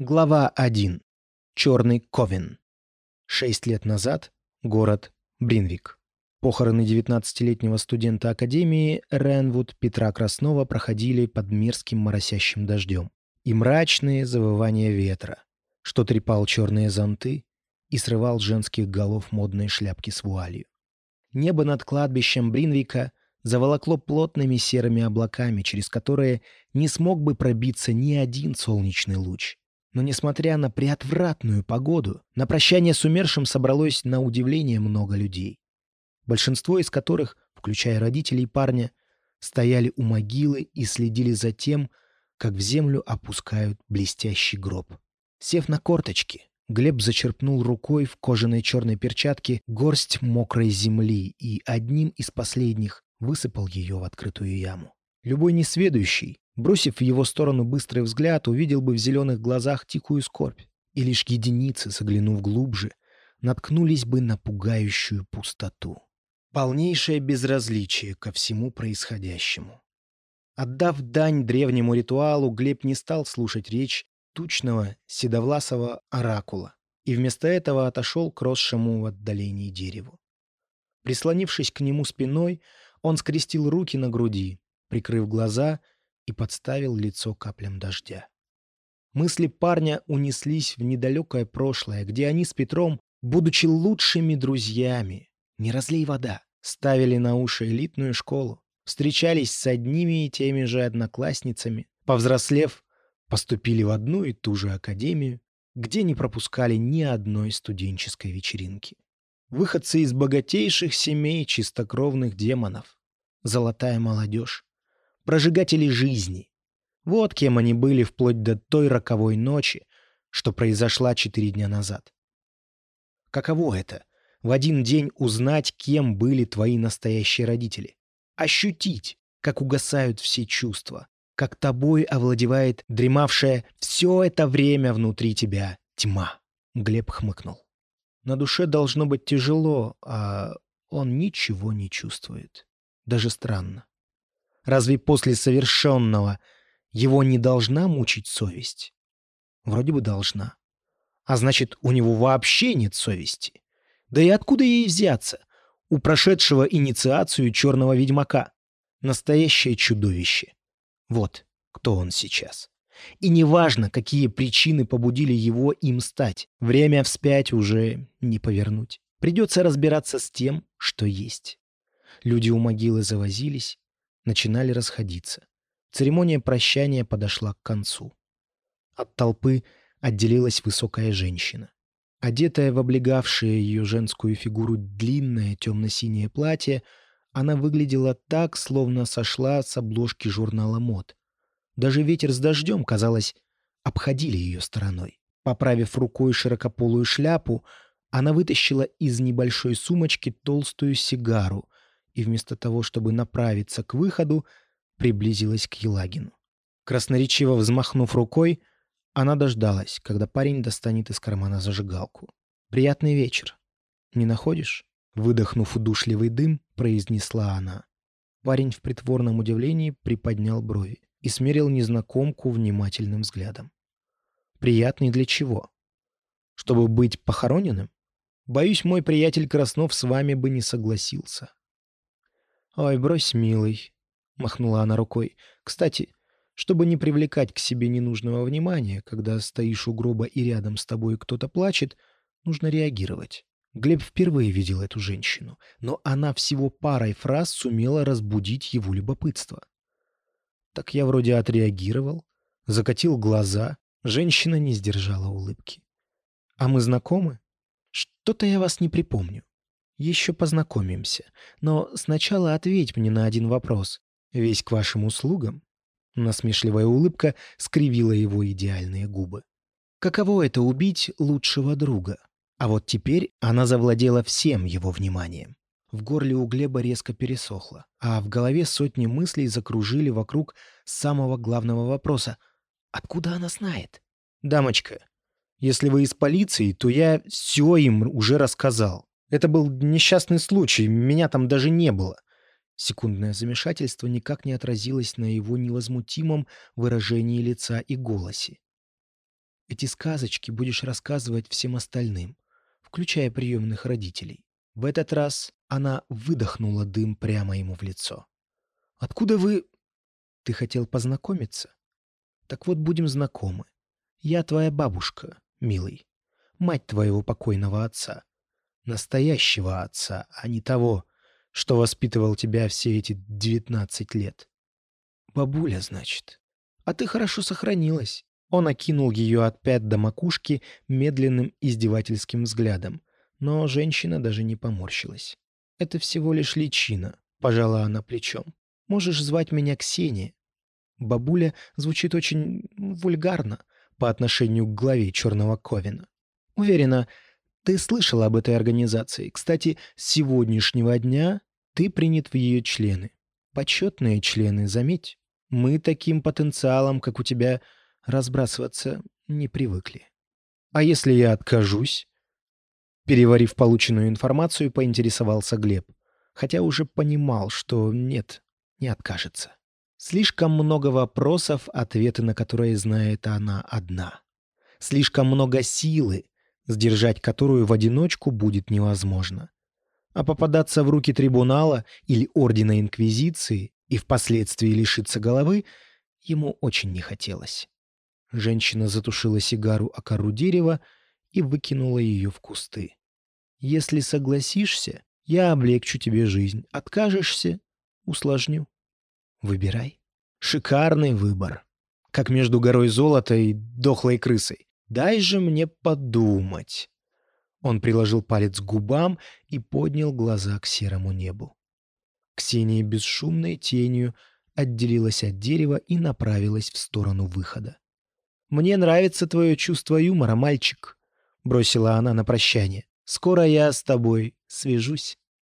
Глава 1. Черный Ковен. Шесть лет назад. Город Бринвик. Похороны 19-летнего студента Академии Ренвуд Петра Краснова проходили под мерзким моросящим дождем. И мрачные завывания ветра, что трепал черные зонты и срывал женских голов модные шляпки с вуалью. Небо над кладбищем Бринвика заволокло плотными серыми облаками, через которые не смог бы пробиться ни один солнечный луч. Но несмотря на преотвратную погоду, на прощание с умершим собралось на удивление много людей. Большинство из которых, включая родителей парня, стояли у могилы и следили за тем, как в землю опускают блестящий гроб. Сев на корточки, Глеб зачерпнул рукой в кожаной черной перчатке горсть мокрой земли и одним из последних высыпал ее в открытую яму. Любой несведущий, бросив в его сторону быстрый взгляд, увидел бы в зеленых глазах тихую скорбь, и лишь единицы, заглянув глубже, наткнулись бы на пугающую пустоту. Полнейшее безразличие ко всему происходящему. Отдав дань древнему ритуалу, Глеб не стал слушать речь тучного, седовласого оракула и вместо этого отошел к росшему в отдалении дереву. Прислонившись к нему спиной, он скрестил руки на груди, прикрыв глаза и подставил лицо каплям дождя. Мысли парня унеслись в недалекое прошлое, где они с Петром, будучи лучшими друзьями, не разлей вода, ставили на уши элитную школу, встречались с одними и теми же одноклассницами, повзрослев, поступили в одну и ту же академию, где не пропускали ни одной студенческой вечеринки. Выходцы из богатейших семей чистокровных демонов. Золотая молодежь. Прожигатели жизни. Вот кем они были вплоть до той роковой ночи, что произошла четыре дня назад. Каково это — в один день узнать, кем были твои настоящие родители? Ощутить, как угасают все чувства, как тобой овладевает дремавшая все это время внутри тебя тьма. Глеб хмыкнул. На душе должно быть тяжело, а он ничего не чувствует. Даже странно. Разве после совершенного его не должна мучить совесть? Вроде бы должна. А значит, у него вообще нет совести. Да и откуда ей взяться? У прошедшего инициацию черного ведьмака. Настоящее чудовище. Вот кто он сейчас. И неважно, какие причины побудили его им стать, время вспять уже не повернуть. Придется разбираться с тем, что есть. Люди у могилы завозились, начинали расходиться. Церемония прощания подошла к концу. От толпы отделилась высокая женщина. Одетая в облегавшее ее женскую фигуру длинное темно-синее платье, она выглядела так, словно сошла с обложки журнала мод. Даже ветер с дождем, казалось, обходили ее стороной. Поправив рукой широкополую шляпу, она вытащила из небольшой сумочки толстую сигару и вместо того, чтобы направиться к выходу, приблизилась к Елагину. Красноречиво взмахнув рукой, она дождалась, когда парень достанет из кармана зажигалку. «Приятный вечер. Не находишь?» Выдохнув удушливый дым, произнесла она. Парень в притворном удивлении приподнял брови и смерил незнакомку внимательным взглядом. «Приятный для чего? Чтобы быть похороненным? Боюсь, мой приятель Краснов с вами бы не согласился». «Ой, брось, милый», — махнула она рукой. «Кстати, чтобы не привлекать к себе ненужного внимания, когда стоишь у гроба и рядом с тобой кто-то плачет, нужно реагировать». Глеб впервые видел эту женщину, но она всего парой фраз сумела разбудить его любопытство. Так я вроде отреагировал, закатил глаза. Женщина не сдержала улыбки. «А мы знакомы? Что-то я вас не припомню. Еще познакомимся. Но сначала ответь мне на один вопрос. Весь к вашим услугам?» Насмешливая улыбка скривила его идеальные губы. «Каково это убить лучшего друга?» А вот теперь она завладела всем его вниманием. В горле у Глеба резко пересохло, а в голове сотни мыслей закружили вокруг самого главного вопроса. Откуда она знает? «Дамочка, если вы из полиции, то я все им уже рассказал. Это был несчастный случай, меня там даже не было». Секундное замешательство никак не отразилось на его невозмутимом выражении лица и голосе. Эти сказочки будешь рассказывать всем остальным, включая приемных родителей. В этот раз она выдохнула дым прямо ему в лицо. «Откуда вы...» «Ты хотел познакомиться?» «Так вот, будем знакомы. Я твоя бабушка, милый. Мать твоего покойного отца. Настоящего отца, а не того, что воспитывал тебя все эти девятнадцать лет. Бабуля, значит. А ты хорошо сохранилась. Он окинул ее от пят до макушки медленным издевательским взглядом, но женщина даже не поморщилась. «Это всего лишь личина», — пожала она плечом. «Можешь звать меня Ксения». Бабуля звучит очень вульгарно по отношению к главе Черного Ковина. Уверена, ты слышала об этой организации. Кстати, с сегодняшнего дня ты принят в ее члены. Почетные члены, заметь. Мы таким потенциалом, как у тебя, разбрасываться не привыкли. А если я откажусь? Переварив полученную информацию, поинтересовался Глеб, хотя уже понимал, что нет, не откажется. Слишком много вопросов, ответы на которые знает она одна. Слишком много силы, сдержать которую в одиночку будет невозможно. А попадаться в руки трибунала или Ордена Инквизиции и впоследствии лишиться головы ему очень не хотелось. Женщина затушила сигару о кору дерева и выкинула ее в кусты. «Если согласишься, я облегчу тебе жизнь. Откажешься — усложню. Выбирай. Шикарный выбор. Как между горой золота и дохлой крысой. Дай же мне подумать». Он приложил палец к губам и поднял глаза к серому небу. Ксения бесшумной тенью отделилась от дерева и направилась в сторону выхода. «Мне нравится твое чувство юмора, мальчик», — бросила она на прощание. «Скоро я с тобой свяжусь».